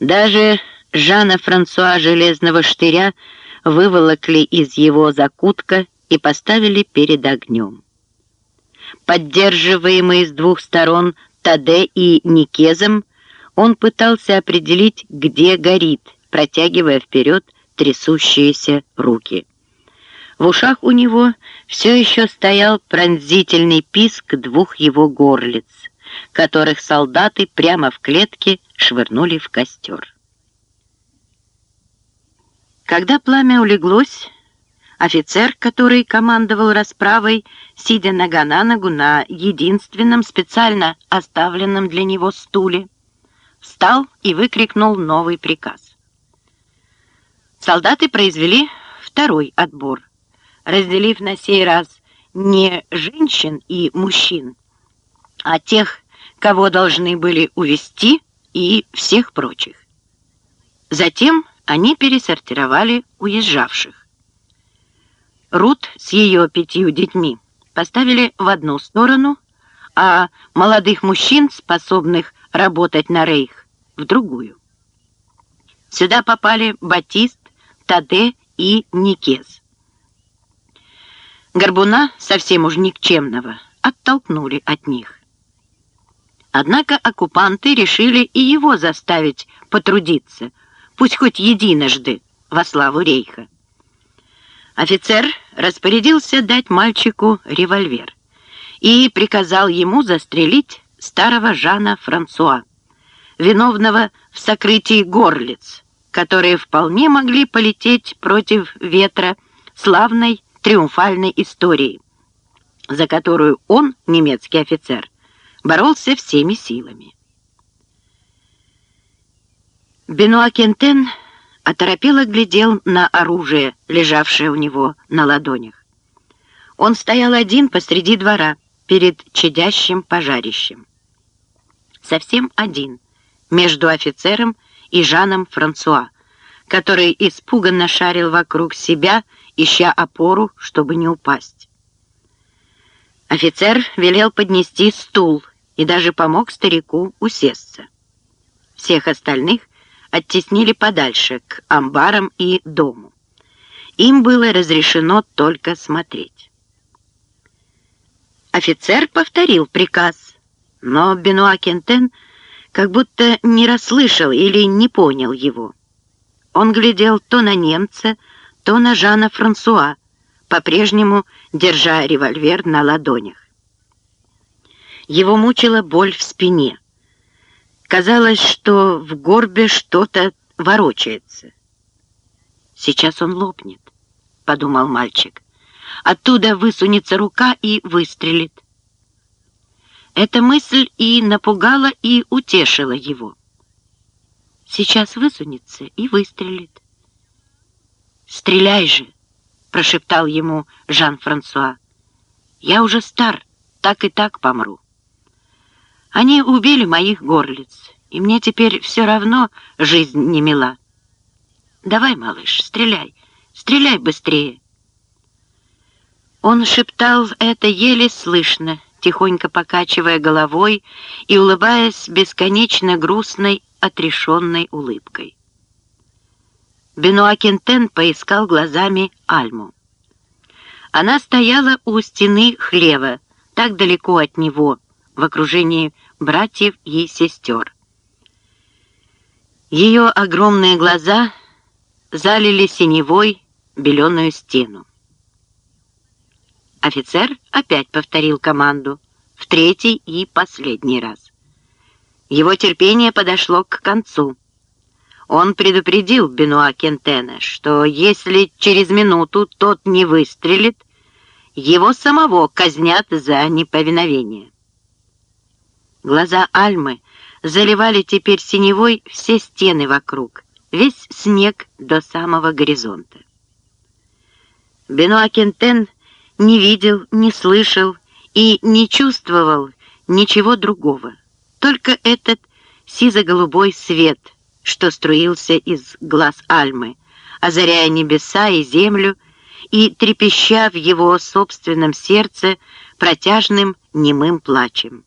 Даже Жана Франсуа Железного Штыря выволокли из его закутка и поставили перед огнем. Поддерживаемый с двух сторон Таде и Никезом, он пытался определить, где горит, протягивая вперед трясущиеся руки. В ушах у него все еще стоял пронзительный писк двух его горлиц, которых солдаты прямо в клетке швырнули в костер. Когда пламя улеглось, офицер, который командовал расправой, сидя нога на ногу на единственном специально оставленном для него стуле, встал и выкрикнул новый приказ. Солдаты произвели второй отбор, разделив на сей раз не женщин и мужчин, а тех, кого должны были увести, и всех прочих. Затем они пересортировали уезжавших. Рут с ее пятью детьми поставили в одну сторону, а молодых мужчин, способных работать на рейх, в другую. Сюда попали Батист, Таде и Никез. Горбуна, совсем уж никчемного, оттолкнули от них. Однако оккупанты решили и его заставить потрудиться, пусть хоть единожды, во славу рейха. Офицер распорядился дать мальчику револьвер и приказал ему застрелить старого Жана Франсуа, виновного в сокрытии горлиц, которые вполне могли полететь против ветра славной триумфальной истории, за которую он, немецкий офицер, боролся всеми силами. Бенуа Кентен оторопело глядел на оружие, лежавшее у него на ладонях. Он стоял один посреди двора, перед чадящим пожарищем. Совсем один, между офицером и Жаном Франсуа, который испуганно шарил вокруг себя, ища опору, чтобы не упасть. Офицер велел поднести стул и даже помог старику усесться. Всех остальных оттеснили подальше, к амбарам и дому. Им было разрешено только смотреть. Офицер повторил приказ, но Бенуа Кентен как будто не расслышал или не понял его. Он глядел то на немца, то на Жана Франсуа, по-прежнему держа револьвер на ладонях. Его мучила боль в спине. Казалось, что в горбе что-то ворочается. «Сейчас он лопнет», — подумал мальчик. «Оттуда высунется рука и выстрелит». Эта мысль и напугала, и утешила его. Сейчас высунется и выстрелит. «Стреляй же!» — прошептал ему Жан-Франсуа. «Я уже стар, так и так помру». Они убили моих горлиц, и мне теперь все равно жизнь не мила. Давай, малыш, стреляй, стреляй быстрее. Он шептал это еле слышно, тихонько покачивая головой и улыбаясь бесконечно грустной, отрешенной улыбкой. Бенуа Кентен поискал глазами Альму. Она стояла у стены хлева, так далеко от него, в окружении братьев и сестер. Ее огромные глаза залили синевой беленую стену. Офицер опять повторил команду, в третий и последний раз. Его терпение подошло к концу. Он предупредил Бенуа Кентена, что если через минуту тот не выстрелит, его самого казнят за неповиновение. Глаза Альмы заливали теперь синевой все стены вокруг, весь снег до самого горизонта. Бенуа не видел, не слышал и не чувствовал ничего другого, только этот сизо-голубой свет, что струился из глаз Альмы, озаряя небеса и землю и трепеща в его собственном сердце протяжным немым плачем.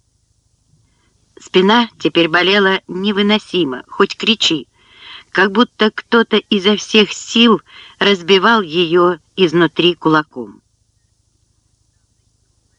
Спина теперь болела невыносимо, хоть кричи, как будто кто-то изо всех сил разбивал ее изнутри кулаком.